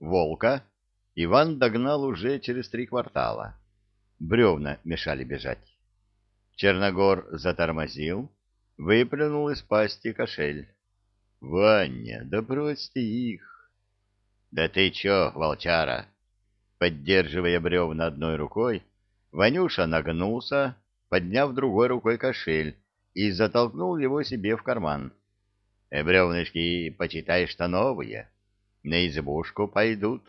Волка Иван догнал уже через три квартала. Бревна мешали бежать. Черногор затормозил, выплюнул из пасти кошель. — Ваня, да брось ты их! — Да ты чё, волчара? Поддерживая бревна одной рукой, Ванюша нагнулся, подняв другой рукой кошель и затолкнул его себе в карман. «Э, — Бревнышки, почитай, что новые. На избушку пойдут.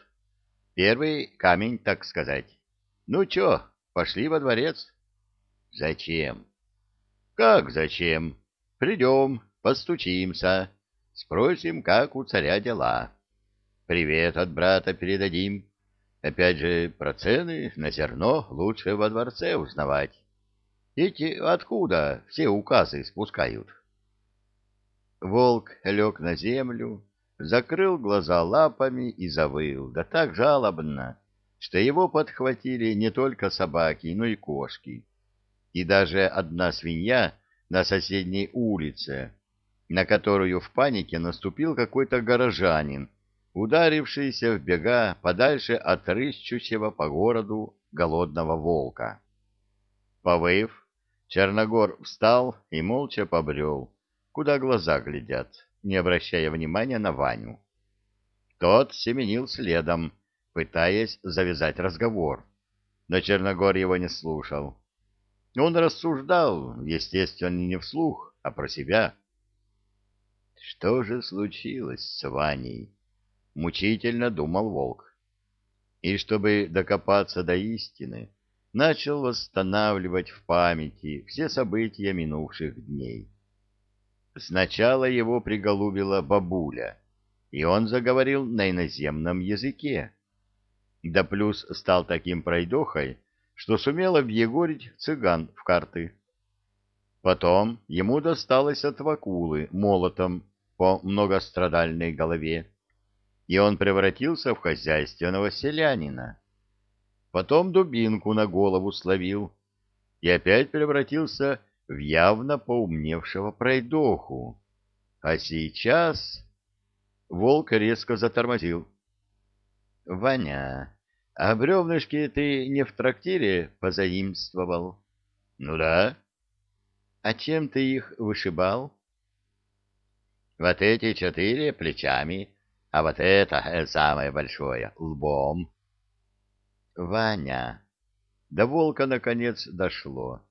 Первый камень, так сказать. Ну чё, пошли во дворец. — Зачем? — Как зачем? Придем, постучимся, спросим, как у царя дела. Привет от брата передадим. Опять же, про цены на зерно лучше во дворце узнавать. Эти откуда все указы спускают? Волк лег на землю, закрыл глаза лапами и завыл, да так жалобно, что его подхватили не только собаки, но и кошки. И даже одна свинья на соседней улице, на которую в панике наступил какой-то горожанин, ударившийся в бега подальше от рыщущего по городу голодного волка. Повыв, Черногор встал и молча побрел, куда глаза глядят, не обращая внимания на Ваню. Тот семенил следом, пытаясь завязать разговор, но Черногор его не слушал. Он рассуждал, естественно, не вслух, а про себя. Что же случилось с Ваней? — мучительно думал волк. И чтобы докопаться до истины, начал восстанавливать в памяти все события минувших дней. Сначала его приголубила бабуля, и он заговорил на иноземном языке. Да плюс стал таким пройдохой, что сумел объегорить цыган в карты. Потом ему досталось от вакулы молотом по многострадальной голове и он превратился в хозяйственного селянина. Потом дубинку на голову словил и опять превратился в явно поумневшего пройдоху. А сейчас... Волк резко затормозил. — Ваня, а бревнышки ты не в трактире позаимствовал? — Ну да. — А чем ты их вышибал? — Вот эти четыре плечами, а вот это э, самое большое — лбом. Ваня. До волка наконец дошло.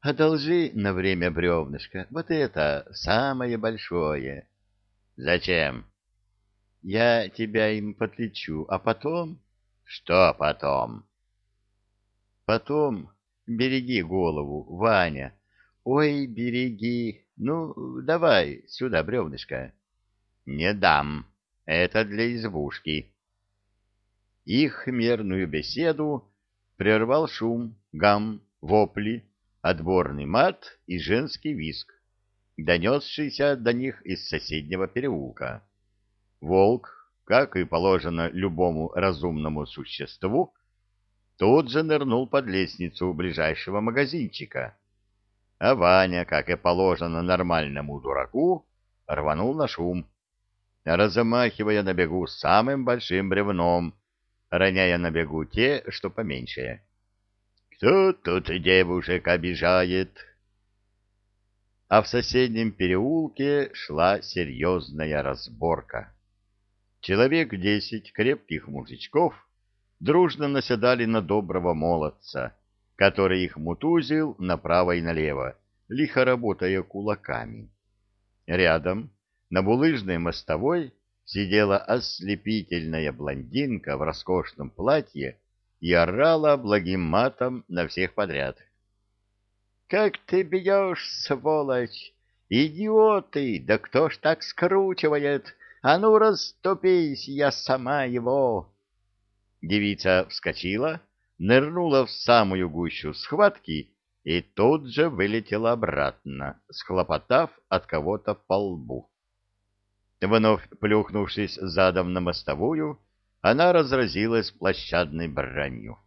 Одолжи на время бревнышко. Вот это самое большое. Зачем? Я тебя им подлечу, а потом... Что потом? Потом береги голову, Ваня. Ой, береги. Ну, давай сюда бревнышко. Не дам. Это для избушки. Их мерную беседу прервал шум, гам, вопли, отборный мат и женский виск, донесшийся до них из соседнего переулка. Волк, как и положено любому разумному существу, тут же нырнул под лестницу ближайшего магазинчика. А Ваня, как и положено нормальному дураку, рванул на шум размахивая на бегу самым большим бревном, роняя на бегу те, что поменьше. «Кто тут девушек обижает?» А в соседнем переулке шла серьезная разборка. Человек десять крепких мужичков дружно наседали на доброго молодца, который их мутузил направо и налево, лихо работая кулаками. Рядом на булыжной мостовой сидела ослепительная блондинка в роскошном платье и орала благим матом на всех подряд. — Как ты бьешь, сволочь! Идиоты! Да кто ж так скручивает? А ну, расступись, я сама его! Девица вскочила, нырнула в самую гущу схватки и тут же вылетела обратно, схлопотав от кого-то по лбу. Вновь плюхнувшись задом на мостовую, она разразилась площадной бранью.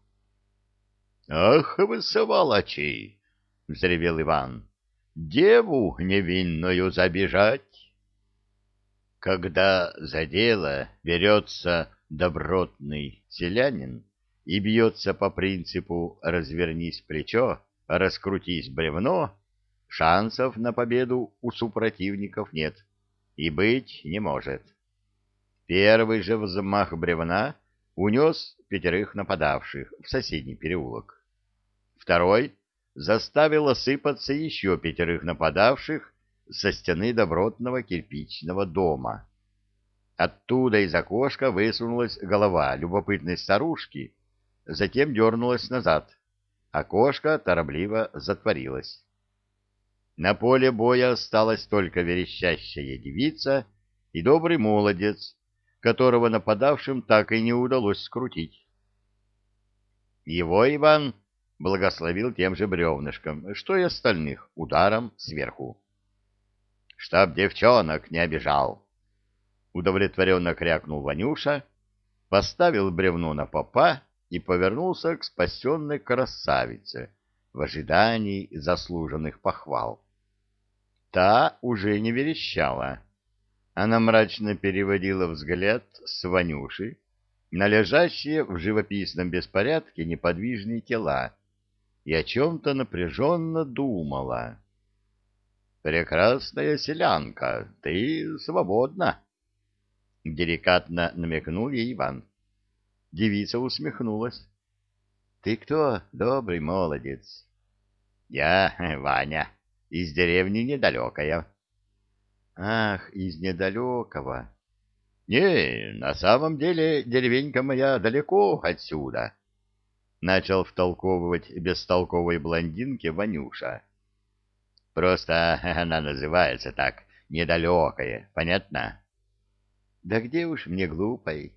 — Ах вы, сволочи! — взревел Иван. — Деву невинную забежать! Когда за дело берется добротный селянин и бьется по принципу «развернись плечо, раскрутись бревно», шансов на победу у супротивников нет и быть не может. Первый же взмах бревна унес пятерых нападавших в соседний переулок. Второй заставил осыпаться еще пятерых нападавших со стены добротного кирпичного дома. Оттуда из окошка высунулась голова любопытной старушки, затем дернулась назад. Окошко торопливо затворилось. На поле боя осталась только верещащая девица и добрый молодец, которого нападавшим так и не удалось скрутить. Его Иван благословил тем же бревнышком, что и остальных, ударом сверху. «Чтоб девчонок не обижал!» Удовлетворенно крякнул Ванюша, поставил бревно на попа и повернулся к спасенной красавице в ожидании заслуженных похвал. Та уже не верещала. Она мрачно переводила взгляд с Ванюши на лежащие в живописном беспорядке неподвижные тела и о чем-то напряженно думала. «Прекрасная селянка, ты свободна!» Деликатно намекнул ей Иван. Девица усмехнулась. «Ты кто, добрый молодец?» «Я Ваня, из деревни недалекая». «Ах, из недалекого!» «Не, на самом деле деревенька моя далеко отсюда», — начал втолковывать бестолковой блондинке Ванюша. «Просто она называется так, недалекая, понятно?» Да где уж мне глупой.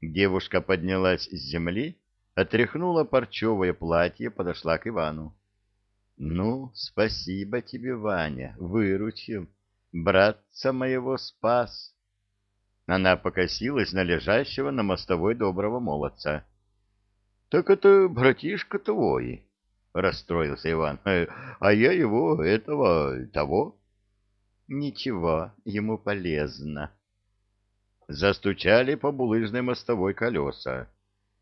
Девушка поднялась с земли, отряхнула парчевое платье, подошла к Ивану. — Ну, спасибо тебе, Ваня, выручил. Братца моего спас. Она покосилась на лежащего на мостовой доброго молодца. — Так это братишка твой, — расстроился Иван. — А я его, этого, того. — Ничего, ему полезно. Застучали по булыжной мостовой колеса.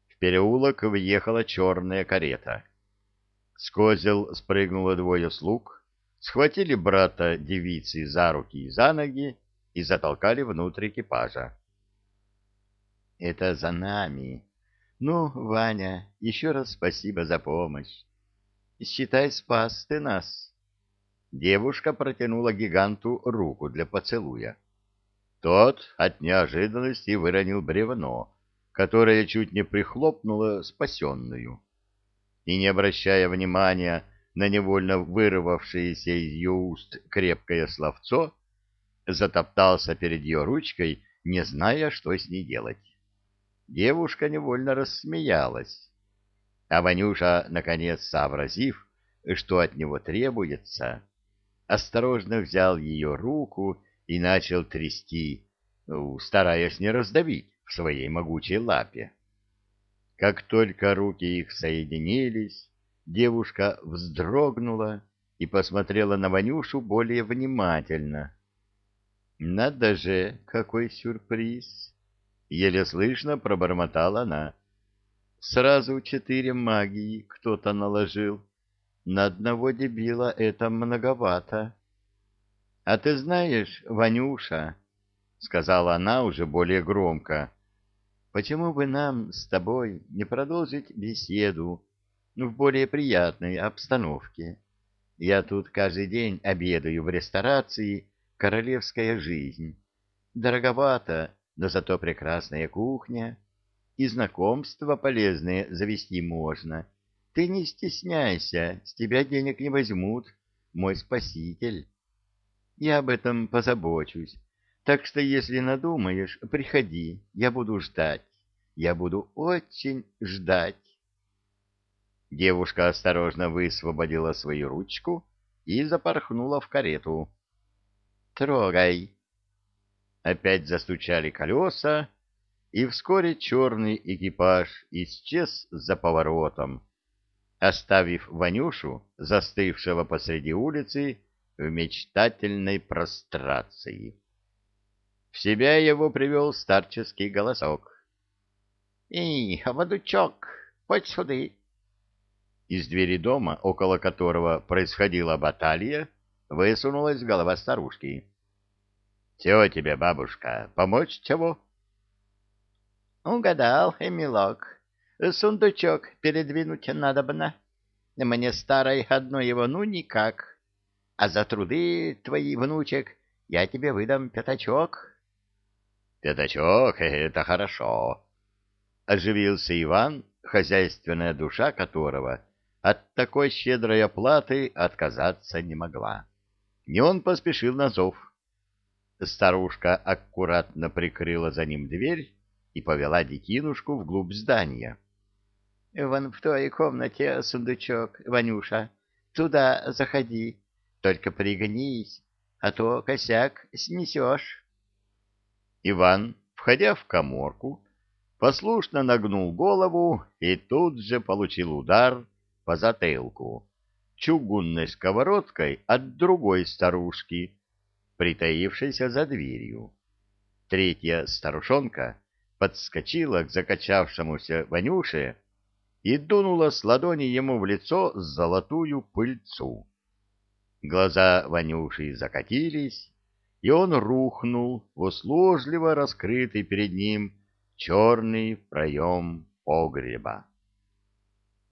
В переулок въехала черная карета. С козел спрыгнуло двое слуг, схватили брата девицы за руки и за ноги и затолкали внутрь экипажа. — Это за нами. Ну, Ваня, еще раз спасибо за помощь. Считай, спас ты нас. Девушка протянула гиганту руку для поцелуя. Тот от неожиданности выронил бревно, которое чуть не прихлопнуло спасенную. И, не обращая внимания на невольно вырвавшееся из ее уст крепкое словцо, затоптался перед ее ручкой, не зная, что с ней делать. Девушка невольно рассмеялась. А Ванюша, наконец сообразив, что от него требуется, осторожно взял ее руку и начал трясти, ну, стараясь не раздавить в своей могучей лапе. Как только руки их соединились, девушка вздрогнула и посмотрела на Ванюшу более внимательно. «Надо же, какой сюрприз!» — еле слышно пробормотала она. «Сразу четыре магии кто-то наложил. На одного дебила это многовато». — А ты знаешь, Ванюша, — сказала она уже более громко, — почему бы нам с тобой не продолжить беседу в более приятной обстановке? Я тут каждый день обедаю в ресторации «Королевская жизнь». Дороговато, но зато прекрасная кухня. И знакомства полезные завести можно. Ты не стесняйся, с тебя денег не возьмут, мой спаситель. Я об этом позабочусь. Так что, если надумаешь, приходи, я буду ждать. Я буду очень ждать. Девушка осторожно высвободила свою ручку и запорхнула в карету. «Трогай!» Опять застучали колеса, и вскоре черный экипаж исчез за поворотом, оставив Ванюшу, застывшего посреди улицы, в мечтательной прострации. В себя его привел старческий голосок. Эй, водучок, подь сюды. Из двери дома, около которого происходила баталия, высунулась голова старушки. — Чего тебе, бабушка, помочь чего? — Угадал, Эмилок. Сундучок передвинуть надобно. Мне старой одной его ну никак. А за труды твои, внучек, я тебе выдам пятачок. — Пятачок — это хорошо. Оживился Иван, хозяйственная душа которого от такой щедрой оплаты отказаться не могла. И он поспешил на зов. Старушка аккуратно прикрыла за ним дверь и повела детинушку вглубь здания. — Вон в той комнате сундучок, Ванюша. Туда заходи. Только пригнись, а то косяк снесешь. Иван, входя в коморку, послушно нагнул голову и тут же получил удар по затылку чугунной сковородкой от другой старушки, притаившейся за дверью. Третья старушонка подскочила к закачавшемуся Ванюше и дунула с ладони ему в лицо золотую пыльцу. Глаза Ванюши закатились, и он рухнул в услужливо раскрытый перед ним черный проем погреба.